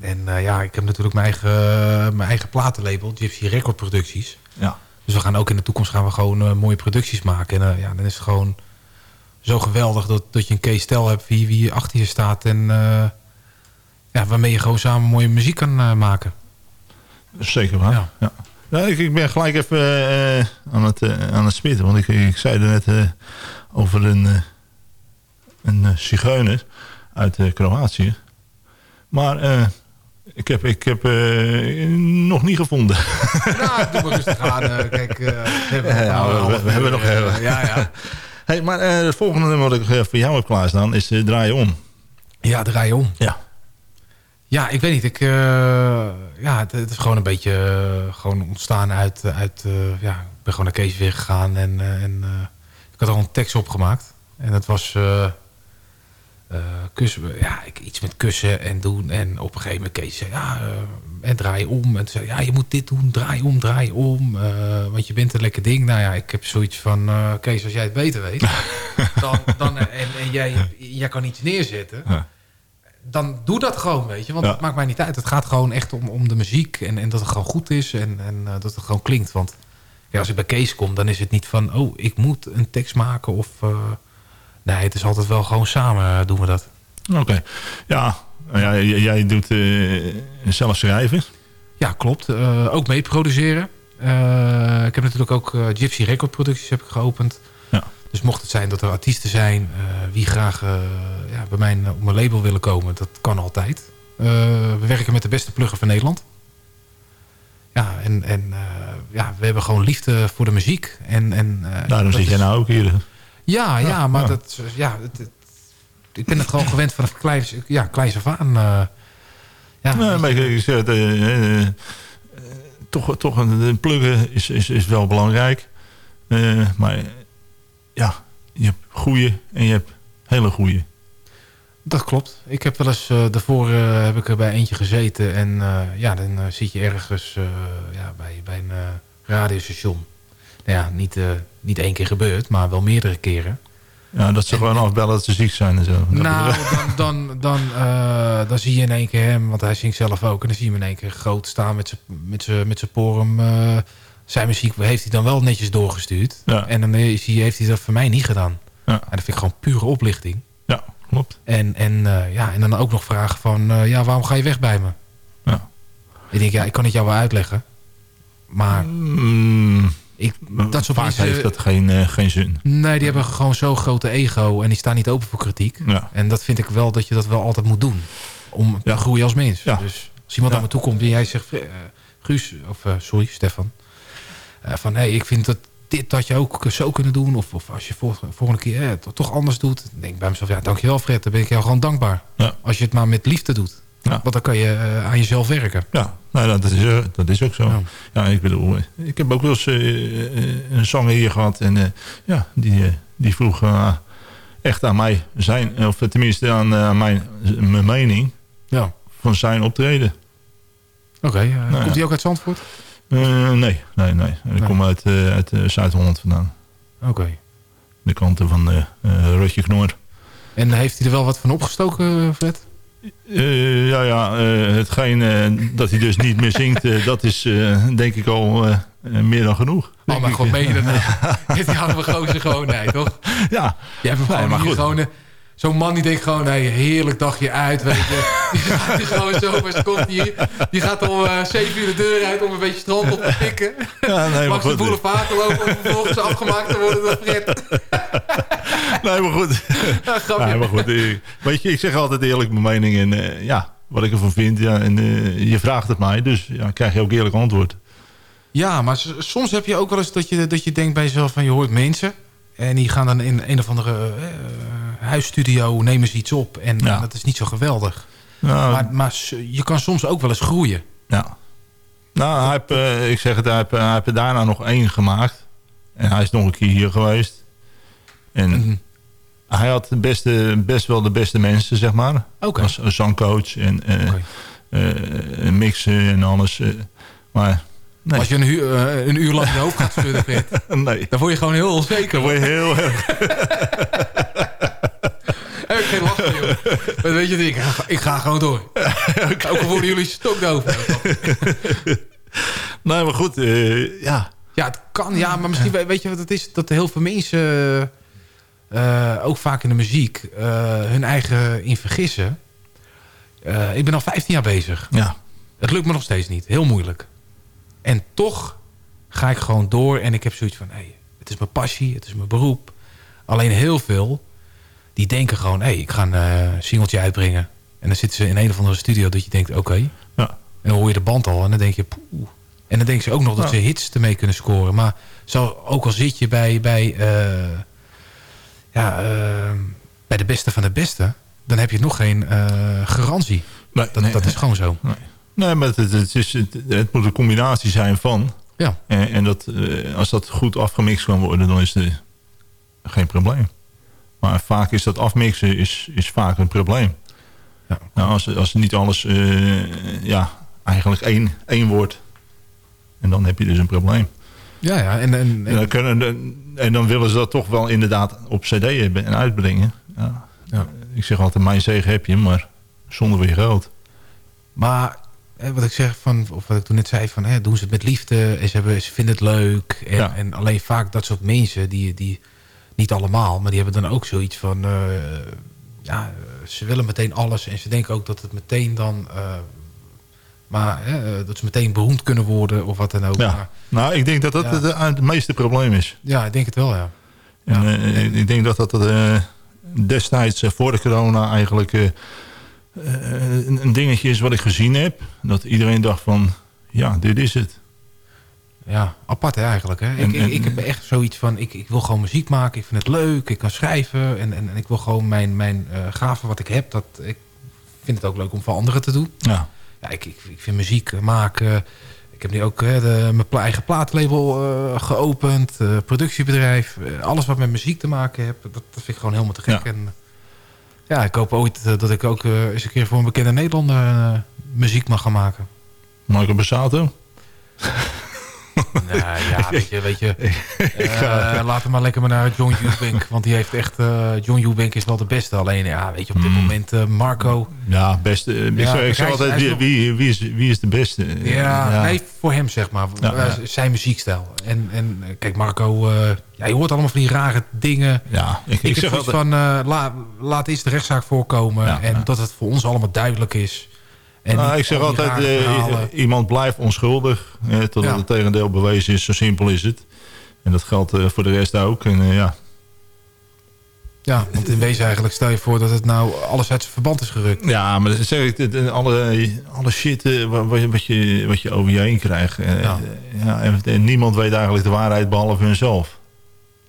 En eh, ja, ik heb natuurlijk mijn eigen, mijn eigen platenlabel, Gypsy Record Producties. Ja. Dus we gaan ook in de toekomst gaan we gewoon eh, mooie producties maken. En eh, ja, dan is het gewoon zo geweldig dat, dat je een Kees Stel hebt wie, wie achter je staat. En eh, ja, waarmee je gewoon samen mooie muziek kan eh, maken. Zeker waar. Ja. Ja. Ja, ik, ik ben gelijk even eh, aan, het, eh, aan het spitten. Want ik, ik zei er net eh, over een, eh, een eh, zigeuner uit eh, Kroatië. Maar eh, Ik heb, ik heb eh, nog niet gevonden. Nou, doe maar rustig aan. eh, kijk, eh, we hebben Ja, we- hebben nog even. Ja, ja. Hey, maar het volgende nummer wat ik voor jou heb klaarstaan is Draai om. Ja, draai om. Ja. Ja, ik weet niet. Ik, ja, het, het is gewoon een beetje gewoon ontstaan uit... uit ja, ik ben gewoon naar Kees weer gegaan en, en ik had al een tekst opgemaakt. En dat was eh, kussen, ja, ik, iets met kussen en doen. En op een gegeven moment Kees zei, ja, eh, en draai om. En zei ja, je moet dit doen, draai om, draai om. eh, want je bent een lekker ding. Nou ja, ik heb zoiets van, Kees, als jij het beter weet... dan, dan, en, en jij, jij kan iets neerzetten... Ja. dan doe dat gewoon, weet je. Want Ja. het maakt mij niet uit. Het gaat gewoon echt om, om de muziek. En, en dat het gewoon goed is. En, en dat het gewoon klinkt. Want ja, als ik bij Kees kom, dan is het niet van... oh, ik moet een tekst maken. Of, nee, het is altijd wel gewoon samen eh, doen we dat. Oké. Ja, jij doet eh, zelf schrijven. Ja, klopt. Eh, ook mee produceren. Ik heb natuurlijk ook Gypsy Record Producties heb ik geopend. Ja. Dus mocht het zijn dat er artiesten zijn... wie graag ja, bij mij op mijn label willen komen... dat kan altijd. We werken met de beste plugger van Nederland. Ja, en, en ja, we hebben gewoon liefde voor de muziek. En, en, Daarom zit jij nou ook hier. Ja, ja, maar. Dat, ja, het, het- ik ben het gewoon gewend vanaf kleins, ja, kleins af aan. eh, ja, Nee, maar ik, zeg eh, toch, toch een, een pluggen is, is, is wel belangrijk. Maar ja, je hebt goede en je hebt hele goede. Dat klopt. Ik heb wel eens daarvoor heb ik er bij eentje gezeten. En ja, dan zit je ergens ja, bij, bij een radiostation. Nou ja, niet, niet één keer gebeurd, maar wel meerdere keren. Ja, dat ze gewoon afbellen dat ze ziek zijn en zo. Nou, dan, dan, dan, eh, dan zie je in één keer hem, want hij zingt zelf ook. En dan zie je hem in één keer groot staan met zijn- met zijn met zijn porum. eh, zijn muziek heeft hij dan wel netjes doorgestuurd. Ja. En dan is hij, heeft hij dat voor mij niet gedaan. Ja. En dat vind ik gewoon pure oplichting. ja, klopt. En, en, eh, ja, en dan ook nog vragen van, ja, waarom ga je weg bij me? Ja. Ik denk, ja, ik kan het jou wel uitleggen. Maar Mm, ik, dat soort vaak mensen... heeft dat geen, eh, geen zin. Nee, die hebben gewoon zo'n grote ego en die staan niet open voor kritiek. Ja. En dat vind ik wel dat je dat wel altijd moet doen. Om te groeien als mens. Ja. Dus als iemand naar me toe komt en jij zegt... eh, Guus, of eh, sorry, Stefan. van, hé, hey, ik vind dat dit dat je ook zo kunnen doen. Of, of als je vol- volgende keer eh, toch- anders doet. Dan denk ik bij mezelf, ja, dankjewel Fred. Dan ben ik jou gewoon dankbaar. Ja. Als je het maar met liefde doet. Ja. Want dan kan je eh, aan jezelf werken. Ja, nou, dat, is, eh, dat is ook zo. Ja. Ja. ik bedoel, eh, ik heb ook wel eens een zanger hier gehad. En ja, die, die vroeg echt aan mij zijn, of tenminste aan mijn, mijn mening Ja. van zijn optreden. Oké, Nou komt ja. hij ook uit Zandvoort? Eh, nee, nee, nee. Ik Nee. kom uit, uit Zuid-Holland vandaan. Oké. De kanten van Rotje Knor. En heeft hij er wel wat van opgestoken, Fred? Eh, ja, ja, eh, hetgeen eh, dat hij dus niet meer zingt, dat is denk ik al meer dan genoeg. Oh, maar gewoon meen je dat nou? Heeft die arme gozer gewoon, nee, toch? Ja, Jij hebt hem Nee, gewoon maar goed. gewoon... eh, Zo'n man die denkt gewoon, nee, heerlijk dagje uit, weet je. Die gaat gewoon zo, maar ze komt hier. Die gaat om eh 7 uur de deur uit om een beetje strand op te pikken. ja nee, maar Langs de goed. boulevard te lopen om vervolgens afgemaakt te worden door Fred. Nee, maar goed. Grapje. Nee, maar goed. eh, Weet je, ik zeg altijd eerlijk mijn mening. En eh, ja, wat ik ervan vind. Ja, en eh, je vraagt het mij. Dus ja, krijg je ook eerlijk antwoord. Ja, maar soms heb je ook wel eens dat je, dat je denkt bij jezelf van je hoort mensen. En die gaan dan in een of andere eh, huisstudio, nemen ze iets op. En Ja. dat is niet zo geweldig. Nou, Maar, maar je kan soms ook wel eens groeien. ja. Nou, hij heeft, eh, ik zeg het, hij heeft, hij heeft daarna nog één gemaakt. En hij is nog een keer hier geweest. En Mhm. hij had de beste, best wel de beste mensen, zeg maar. Als, zangcoach en eh, eh, mixen en alles. eh. maar nee, Als je een, hu- eh, een uur lang je hoofd gaat schudden, Fred, nee. dan word je gewoon heel onzeker. Dan word je heel. Heb ik geen joh. Maar weet je, ik ga, ik ga gewoon door. Ook al worden jullie stokdoof. Nee, maar goed, eh, ja. Ja, het kan. Ja, maar misschien we- weet je wat het is? Dat heel veel mensen, eh, ook vaak in de muziek, hun eigen in vergissen. Ik ben al 15 jaar bezig. Ja, Het lukt me nog steeds niet. Heel moeilijk. En toch ga ik gewoon door. En ik heb zoiets van, hey, het is mijn passie. Het is mijn beroep. Alleen heel veel, die denken gewoon... hey, ik ga een eh, singeltje uitbrengen. En dan zitten ze in een of andere studio dat je denkt, oké. Ja. En dan hoor je de band al en dan denk je... Poeh. En dan denken ze ook nog dat Ja. ze hits ermee kunnen scoren. Maar zo, ook al zit je bij, bij, eh, ja, eh, bij de beste van de beste... dan heb je nog geen garantie. Nee, Dat, nee, dat is gewoon zo. Nee, maar het, het, het is, het, het moet een combinatie zijn van. Ja. En, en dat, eh, als dat goed afgemixt kan worden, dan is er geen probleem. Maar vaak is dat afmixen is, is vaak een probleem. Ja. Nou, als, als niet alles eh, ja, eigenlijk één, één wordt. En dan heb je dus een probleem. Ja, ja. En, en, En dan, kunnen, en dan willen ze dat toch wel inderdaad op cd hebben en uitbrengen. Ja. Ja. Ik zeg altijd, mijn zegen heb je, maar zonder weer geld. Maar wat ik zeg van, of wat ik toen net zei, van hè, doen ze het met liefde en ze, hebben, ze vinden het leuk. En, Ja. en alleen vaak dat soort mensen, die, die, niet allemaal, maar die hebben dan ook zoiets van, eh, ja, ze willen meteen alles en ze denken ook dat het meteen dan, eh, maar hè, dat ze meteen beroemd kunnen worden of wat dan ook. Ja. Maar, Nou, ik denk dat dat het, eh, het meeste probleem is. ja, ik denk het wel, ja. En, eh, ik denk dat dat eh, destijds eh, voor de corona eigenlijk eh, eh, een, een dingetje is wat ik gezien heb. Dat iedereen dacht van, ja, dit is het. Ja, apart hè, eigenlijk. Hè? En- ik, ik, en- ik heb echt zoiets van, ik, ik wil gewoon muziek maken. Ik vind het leuk, ik kan schrijven. En, en, en ik wil gewoon mijn, mijn eh gaven wat ik heb. Dat, ik vind het ook leuk om voor anderen te doen. Ja. Ja, ik, ik, ik vind muziek maken. Ik heb nu ook hè, de, mijn eigen plaatlabel eh, geopend. eh, productiebedrijf. eh, alles wat met muziek te maken heeft. Dat, dat vind ik gewoon helemaal te gek. Ja. En, eh, ja, ik hoop ooit eh, dat ik ook eh, eens een keer voor een bekende Nederlander eh, muziek mag gaan maken. Michael Bassato. Nou ja, weet je, weet je eh, laten we maar lekker maar naar John Eubank. Want die heeft echt, eh, John Eubank is wel de beste. Alleen, ja, weet je, op dit Mm. moment Marco. Ja, beste. ik Ja, hij is- altijd, hij wie, wie, wie, is, wie is de beste? Ja, nee, voor hem zeg maar. Ja. Zijn muziekstijl. En, en kijk, Marco, ja, je hoort allemaal van die rare dingen. Ja, ik, Ik, ik zeg altijd... van, la- laat eens de rechtszaak voorkomen. En dat het voor ons allemaal duidelijk is. En Nou, ik zeg altijd, eh, iemand blijft onschuldig. eh, totdat Ja. het tegendeel bewezen is. Zo simpel is het. En dat geldt eh, voor de rest ook. En eh, ja, Ja, want in wezen eigenlijk stel je voor dat het nou alles uit zijn verband is gerukt. Ja, maar dat zeg ik, alle, alle shit wa- wa- wat, je, wat je over je heen krijgt. Ja. ja, en, en niemand weet eigenlijk de waarheid behalve hunzelf.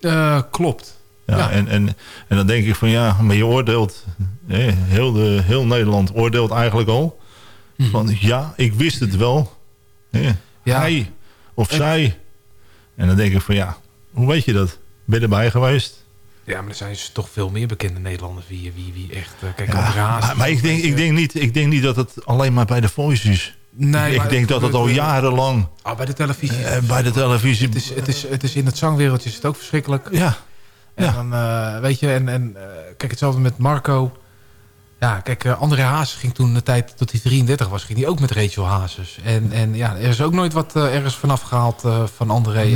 Eh, klopt. Ja, Ja. En, en, en dan denk ik van ja, maar je oordeelt, heel, de, heel Nederland oordeelt eigenlijk al. Mhm. Van ja, ik wist het wel. Ja. Hij of zij. En dan denk ik van ja, hoe weet je dat? Ben je erbij geweest? Ja, maar er zijn dus toch veel meer bekende Nederlanders wie, wie, wie echt... eh, kijk, Ja, Hazes maar, maar ik, denk, ik, denk niet, ik denk niet dat het alleen maar bij de Voice is. Nee, ik denk dat het al jarenlang Ah, bij de televisie. eh, bij de televisie... het, is, het, is, het is in het zangwereldje is het ook verschrikkelijk. Ja, En ja. dan, eh, weet je, en, en eh, kijk, hetzelfde met Marco. Ja, kijk, eh, André Hazes ging toen de tijd tot hij 33 was, ging hij ook met Rachel Hazes. En, en ja, er is ook nooit wat eh, ergens vanaf gehaald eh, van André. Nee,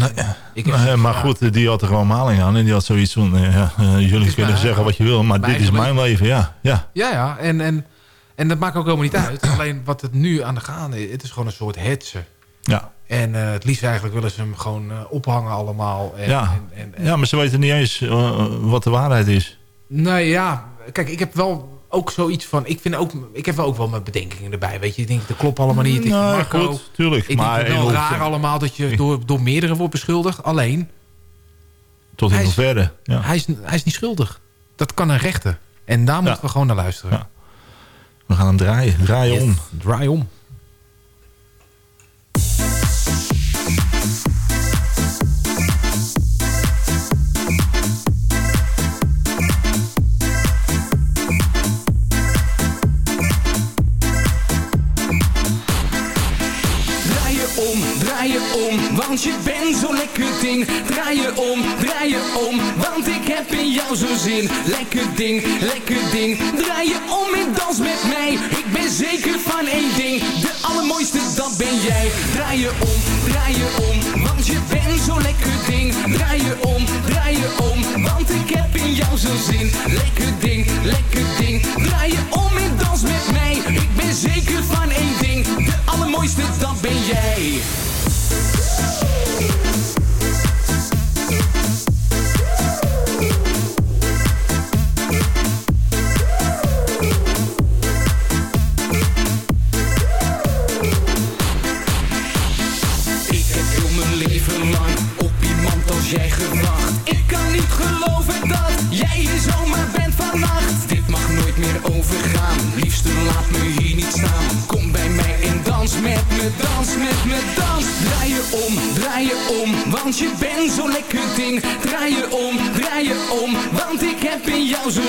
Ik heb zoiets maar goed, die had er gewoon maling aan. En die had zoiets van, ja, jullie kunnen zeggen wat je wil, maar dit is mijn leven. Ja, ja. Ja, ja, en, en, en dat maakt ook helemaal niet uit. Alleen wat het nu aan de gaan is, het is gewoon een soort hetsen. ja. En het liefst eigenlijk willen ze hem gewoon ophangen allemaal. En, Ja. En, en, ja, maar ze weten niet eens wat de waarheid is. Nee, ja. Kijk, ik heb wel ook zoiets van... Ik, vind ook, ik heb ook wel mijn bedenkingen erbij. Weet je, ik denk, dat klopt allemaal niet. Ik Nou, Marco, goed, tuurlijk. Ik maar denk wel raar allemaal dat je door, door meerdere wordt beschuldigd. Alleen, Tot in hoeverre. Ja. hij, is, hij is niet schuldig. Dat kan een rechter. En daar moeten we gewoon naar luisteren. Ja. We gaan hem draaien. Yes, om. Draai om. Want je bent zo'n lekker ding. Draai je om, draai je om, want ik heb in jou zo'n zin. Lekker ding, lekker ding. Draai je om en dans met mij. Ik ben zeker van één ding. De allermooiste, dat ben jij. Draai je om, draai je om, want je bent zo'n lekker ding. Draai je om, draai je om, want ik heb in jou zo'n zin. Lekker ding, lekker ding. Draai je om en dans met mij. Ik ben zeker van één ding. De allermooiste, dat ben jij. Peace.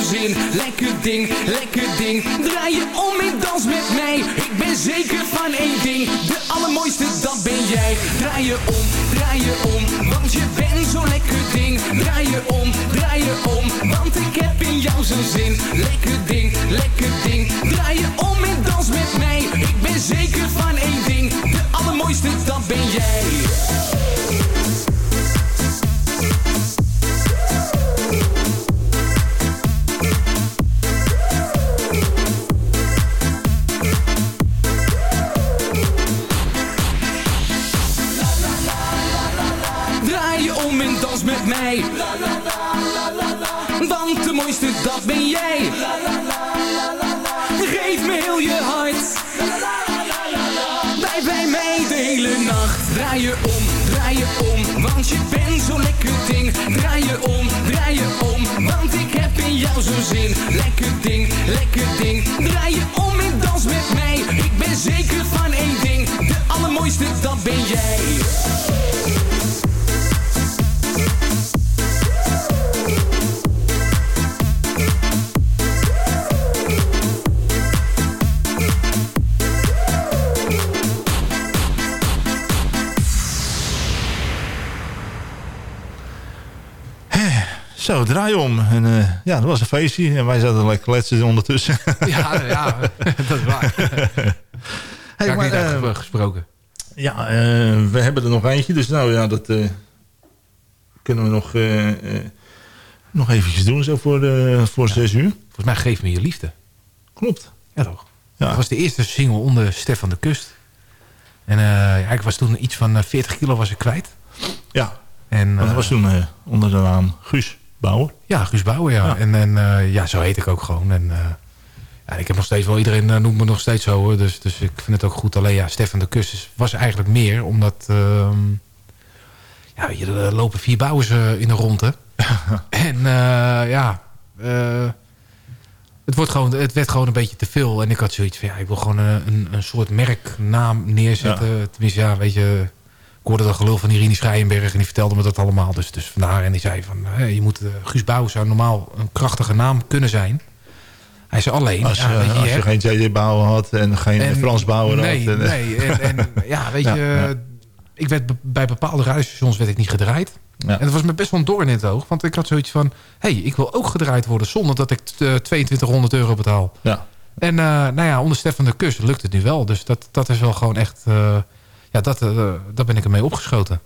Lekker ding, lekker ding, draai je om en dans met mij. Ik ben zeker van één ding, de allermooiste dat ben jij. Draai je om, draai je om, want je bent zo lekker ding. Draai je om, draai je om, want ik heb in jou zo'n zin. Lekker lekker ding. Draai je om en dans met mij. Ik ben zeker van één ding. De allermooiste, dat ben jij. Draai om. En eh, ja, dat was een feestje. En wij zaten lekker kletsen ondertussen. Ja, ja dat is waar. Hey, Hey, maar, niet uitge- gesproken. Ja, eh, we hebben er nog eentje. Dus nou ja, dat kunnen we nog, nog eventjes doen zo voor, voor zes uur. Volgens mij Geef me je liefde. Klopt. Ja toch? Ja. Dat was de eerste single onder Stefan de Kust. En ja, ik was toen iets van eh, 40 kilo was ik kwijt. Ja, En, dat was toen onder de naam Guus Bauer. Ja, Guus Bouwen, ja. Ja. En, en eh, ja, zo heet ik ook gewoon. En eh, ja, ik heb nog steeds wel, iedereen eh, noemt me nog steeds zo. hoor. Dus, dus ik vind het ook goed. Alleen ja, Stefan de Kus was eigenlijk meer, omdat... ehm, ja, je, er lopen vier bouwers in de ronde. en ja, het, wordt gewoon, het werd gewoon een beetje te veel. En ik had zoiets van, ja, ik wil gewoon een, een, een soort merknaam neerzetten. Tenminste, ja, weet je... Ik hoorde dat gelul van Irene Schrijenberg en die vertelde me dat allemaal. Dus, dus vandaar. En die zei van, je moet, eh, Guus Bouw zou normaal een krachtige naam kunnen zijn. Hij zei alleen... Als, ja, je, als geen JJ Bauer had en geen en- Frans Bauer nee, had. En, Nee, en, en ja, weet Ja, je... ja. Ik werd bij bepaalde radiostations werd ik niet gedraaid. En dat was me best wel een doorn in het oog. Want ik had zoiets van... Hé, hey, ik wil ook gedraaid worden zonder dat ik eh, 2200 euro betaal. Ja. En eh, nou ja, onder Stefan de Kus lukt het nu wel. Dus dat, dat is wel gewoon echt... eh, ja, dat, eh, daar ben ik ermee opgeschoten.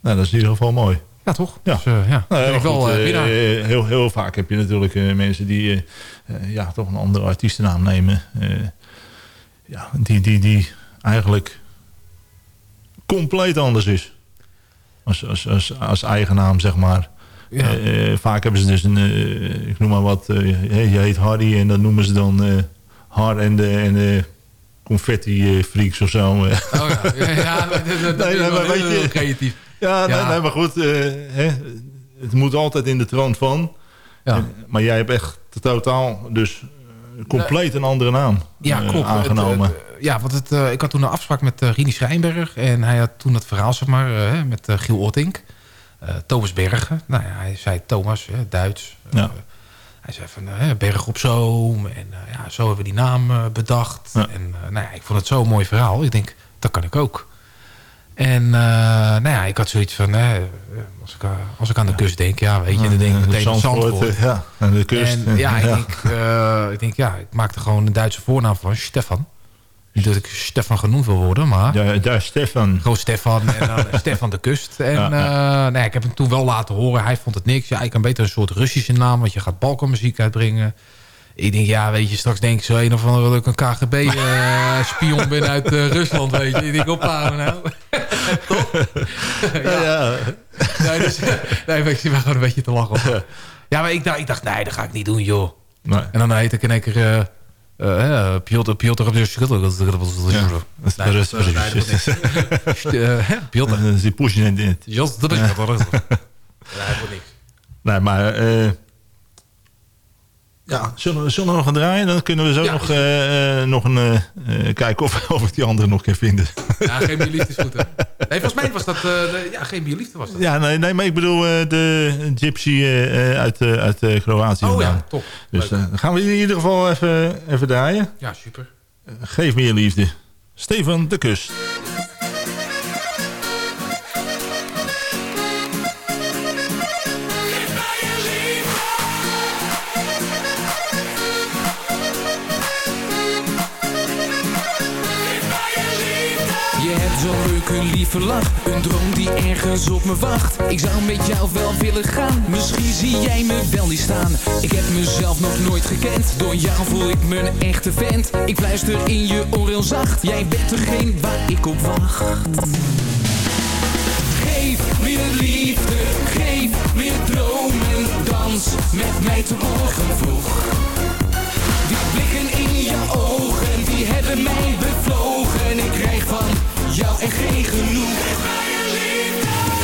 Nou, dat is in ieder geval mooi. Ja, toch? Ja. Dus, eh, ja, Nou, ben ja, ik wel goed, eh, heel, heel vaak heb je natuurlijk mensen die ja, toch een andere artiestennaam nemen. Ja, die, die, die eigenlijk compleet anders is. Als, als, als, als eigen naam, zeg maar. Ja. Vaak hebben ze dus een, ik noem maar wat, je heet Harry en dan noemen ze dan Har en de, en de confetti eh, freaks of zo. eh. Oh ja, ja, ja dat, dat, dat Nee, maar weet heel je- creatief. Ja, nee, Ja. nee, maar goed. eh, hè, het moet altijd in de trant van. Ja. En- maar jij hebt echt totaal dus compleet een andere naam Ja, klopt. aangenomen. Het, het, ja, want het, ik had toen een afspraak met uh, Rini Schrijnberg. En hij had toen het verhaal, zeg maar, met Giel Ottink. eh, Thomas Bergen. Nou ja, hij zei Thomas, hè, Duits. Ja. Hij zei van eh, Berg op Zoom. En eh, ja, zo hebben we die naam eh, bedacht. Ja. En nou ja, ik vond het zo'n mooi verhaal. Ik denk, dat kan ik ook. En nou ja, ik had zoiets van, als, ik, als ik aan de kust denk, ja, weet je, dan denk ik meteen Zandvoort. ja, aan de kust. En ja, Ik, denk, ik denk, ja, ik maak er gewoon een Duitse voornaam van, Stefan. Niet dat ik Stefan genoemd wil worden, maar Ja, daar Stefan. gewoon Stefan en dan Stefan de Kust. En Ja, ja, nee, ik heb hem toen wel laten horen. Hij vond het niks. Ja, ik kan beter een soort Russische naam, want je gaat Balkanmuziek uitbrengen. Ik denk, ja, weet je, straks denk ik zo een of andere dat ik een KGB-spion ben uit eh, Rusland, weet je. Ik denk, nou. Toch? Ja, ja. Nee, dus, nee, ik zit gewoon een beetje te lachen. op. Ja, maar ik dacht, ik dacht, nee, dat ga ik niet doen, joh. Nee. En dan heet ik in één keer... eh, Eh, Piotr, Piotr. Piotr. Ze pushen in dit. Jos, dat is wat. Nee, maar... ja, zullen, we- zullen we nog gaan draaien? Dan kunnen we zo Ja, nog, eh, eh, nog een, eh, kijken of, of ik die andere nog kan vinden. Ja, geen bierliefde is goed, hè? Nee, volgens mij was dat... eh, de, ja, geen bierliefde was dat. Ja, nee, nee maar ik bedoel de Gypsy uit, uit Kroatië. Oh vandaan. ja, top. Dus dan gaan we in ieder geval even, even draaien. Ja, super. Geef me je liefde. Stefan de Kust. Een droom die ergens op me wacht. Ik zou met jou wel willen gaan, misschien zie jij me wel niet staan. Ik heb mezelf nog nooit gekend, door jou voel ik me een echte vent. Ik fluister in je oor heel zacht, jij bent degene waar ik op wacht. Geef meer liefde, geef meer dromen, dans met mij te morgen vroeg. Die blikken in je ogen, die hebben mij bevlogen. Ik krijg van jou echt geen genoeg.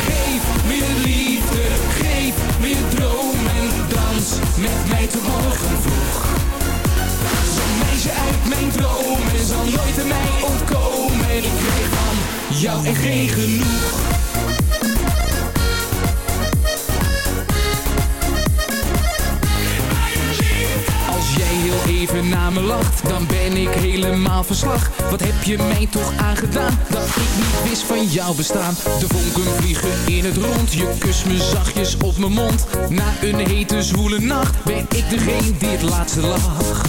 Geef meer liefde, geef meer dromen. Dans met mij tot morgen vroeg. Zo'n meisje uit mijn dromen zal nooit aan mij ontkomen. Ik krijg van jou echt geen genoeg. Even naar me lacht, dan ben ik helemaal verslag. Wat heb je mij toch aangedaan, dat ik niet wist van jouw bestaan. De vonken vliegen in het rond, je kust me zachtjes op mijn mond. Na een hete zwoele nacht, ben ik degene die het laatste lacht.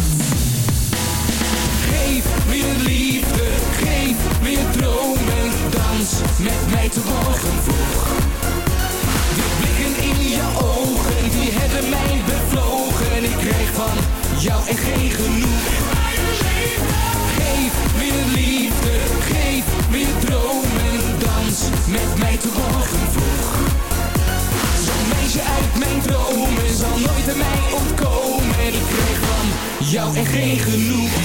Geef meer liefde, geef meer dromen, dans met mij tot morgen vroeg. Die blikken in je ogen, die hebben mij bevlogen. Ik krijg van jou echt geen genoeg. Geef meer liefde, geef meer dromen. Dans met mij tot morgen vroeg. Zo'n meisje uit mijn dromen zal nooit aan mij ontkomen. Ik krijg van jou echt geen genoeg.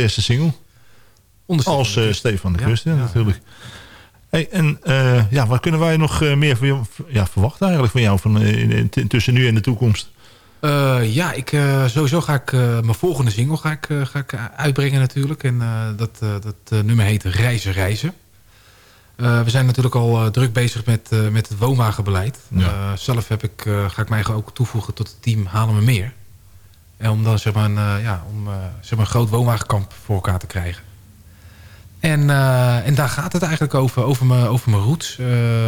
Allereerste single. Als eh, Stefan de Ja, Kust, hè, ja. natuurlijk. Hey, en eh, ja, wat kunnen wij nog eh, meer van jou, ja, verwachten eigenlijk van jou van, in- in- tussen nu en de toekomst? Ja, ik, sowieso ga ik mijn volgende single ga ik, ga ik uitbrengen natuurlijk. En dat, dat nummer heet Reizen Reizen. We zijn natuurlijk al druk bezig met, met het woonwagenbeleid. Ja. Zelf heb ik, ga ik mij ook toevoegen tot het team Halen Me Meer. En om dan zeg maar, een, eh, ja, om, eh, zeg maar een groot woonwagenkamp voor elkaar te krijgen. En, eh, en daar gaat het eigenlijk over. Over mijn, over mijn roots.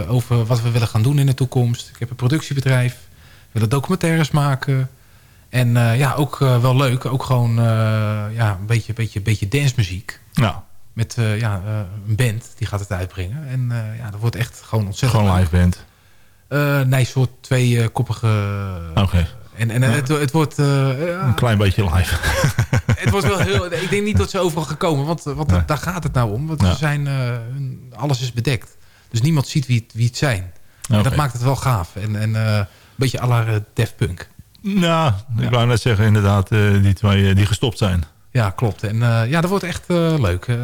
over wat we willen gaan doen in de toekomst. Ik heb een productiebedrijf. We willen documentaires maken. En ja, ook wel leuk. Ook gewoon ja, een beetje, beetje, beetje dancemuziek. Ja, Met ja, een band die gaat het uitbrengen. En ja, dat wordt echt gewoon ontzettend gewoon leuk. live band. Nee, een soort tweekoppige... Oké, En, en het, het wordt... eh, ja, een klein beetje live. het wordt wel heel... Ik denk niet dat ze overal gekomen. Want, want Nee. daar gaat het nou om. Want ze zijn, eh, alles is bedekt. Dus niemand ziet wie het, wie het zijn. En dat maakt het wel gaaf. En, en eh, een beetje à la Def Punk. Nou, ik wou net zeggen inderdaad, die twee die gestopt zijn. Ja, klopt. En ja, dat wordt echt leuk. Uh,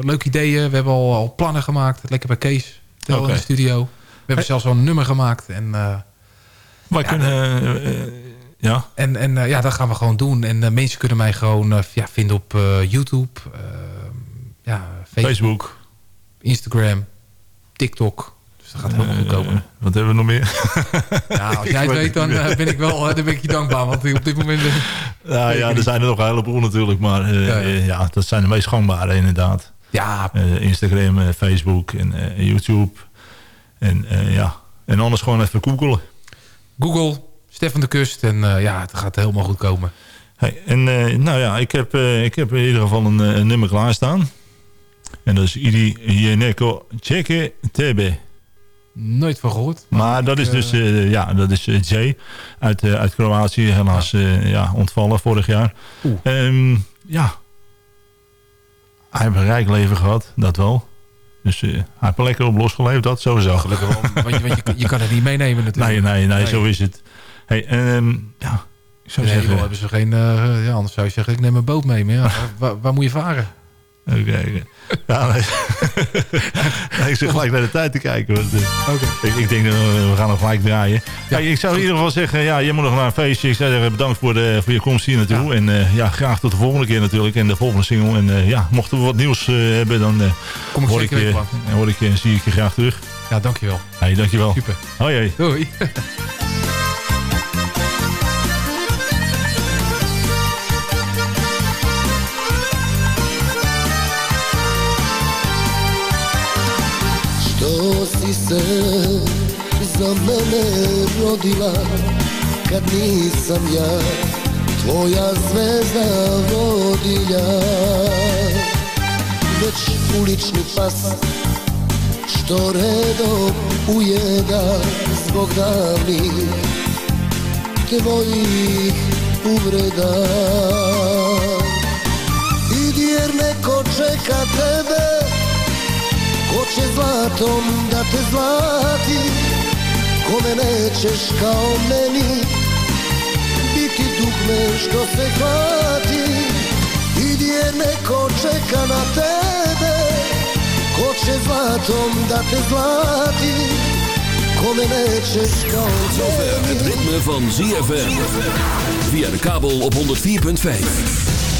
leuk ideeën. We hebben al, al, plannen gemaakt. Lekker bij Kees. Tel okay. in de studio. We hebben hey. zelfs al een nummer gemaakt. En, Wij ja, kunnen... ja. En, en ja, dat gaan we gewoon doen. En mensen kunnen mij gewoon ja, vinden op YouTube. ja, Facebook, Facebook. Instagram. TikTok. Dus dat gaat helemaal goed komen. wat hebben we nog meer? Ja, als jij het weet, dan ben ik wel dan ben ik je dankbaar. Want op dit moment... Nou ja, er zijn er nog een heleboel natuurlijk. Maar ja, ja. ja, dat zijn de meest gangbare inderdaad. Ja. Instagram, Facebook en YouTube. En ja, en anders gewoon even googelen. Google, Stefan de Kust. En ja, het gaat helemaal goed komen. Hey, en nou ja, ik heb, ik heb in ieder geval een, een nummer klaarstaan. En dat is Idi Jeneko Cheke Tebe. Nooit van gehoord. Maar, maar dat, is dus, uh, ja, dat is Jay uit, uh, uit Kroatië. Helaas ja. ja. ontvallen vorig jaar. Um, ja. Hij heeft een rijk leven gehad, dat wel. Dus hij heeft er lekker op losgeleefd, dat sowieso. Gelukkig wel, want, je, want je, je, kan het niet meenemen natuurlijk. Nee, nee, nee, nee. zo is het. Hey, um, ja, ik zou nee, zeggen... hebben ze geen... ja, anders zou je zeggen, ik neem een boot mee. Maar ja, waar, waar moet je varen? Oké, okay. ik zit gelijk naar de tijd te kijken. Want, uh, okay. ik, ik, denk, uh, we gaan nog gelijk draaien. Ja. Ik zou in ieder geval zeggen, ja, je moet nog naar een feestje. Ik zou zeggen, bedankt voor, de, voor je komst hier naartoe. Ja. En uh, ja, graag tot de volgende keer natuurlijk. En de volgende single. En ja, mochten we wat nieuws hebben, dan Kom ik hoor, ik, je, hoor ik je en zie ik je graag terug. Ja, dankjewel. Hey, dankjewel. Super. Hoi, hoi. Doei. si se za mene rodila Kad nisam ja tvoja zvezda vodilja. Već ulični pas što redom ujeda Zbog davnih tvojih uvreda. Idi jer neko čeka tebe Ko će zlatom da te zlati Kome nećeš kao meni? Biti dugme što se hvati Idi jer neko čeka na tebe. Ko će zlatom da te zlati Kome nećeš kao Tot zover het ritme van ZFM Via de kabel op 104.5